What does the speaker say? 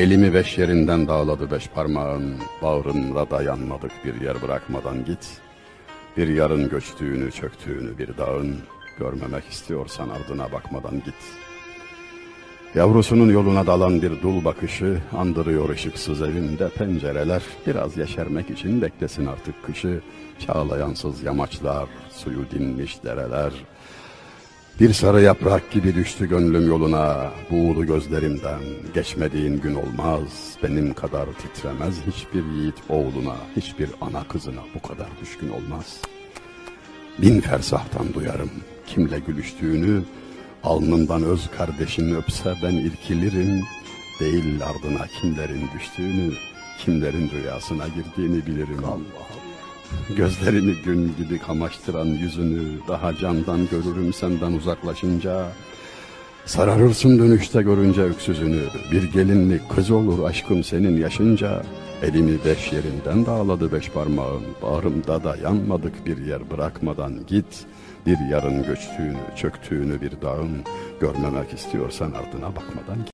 Elimi beş yerinden dağladı beş parmağın, bağrımda dayanmadık bir yer bırakmadan git. Bir yarın göçtüğünü, çöktüğünü bir dağın, görmemek istiyorsan ardına bakmadan git. Yavrusunun yoluna dalan bir dul bakışı, andırıyor ışıksız evinde pencereler, biraz yeşermek için beklesin artık kışı, çağlayansız yamaçlar, suyu dinmiş dereler, bir sarı yaprak gibi düştü gönlüm yoluna, buğulu gözlerimden. Geçmediğin gün olmaz, benim kadar titremez hiçbir yiğit oğluna, hiçbir ana kızına bu kadar düşkün olmaz. Bin fersahtan duyarım kimle gülüştüğünü, alnımdan öz kardeşin öpse ben irkilirim. Değil ardına kimlerin düştüğünü, kimlerin rüyasına girdiğini bilirim. Allah Gözlerini gün gibi kamaştıran yüzünü daha candan görürüm senden uzaklaşınca. Sararırsın dönüşte görünce öksüzünü. Bir gelinlik kız olur aşkım senin yaşınca. Elimi beş yerinden dağladı beş parmağın. Bağrımda da yanmadık bir yer bırakmadan git. Bir yarın göçtüğünü, çöktüğünü bir dağın. Görmemek istiyorsan ardına bakmadan git.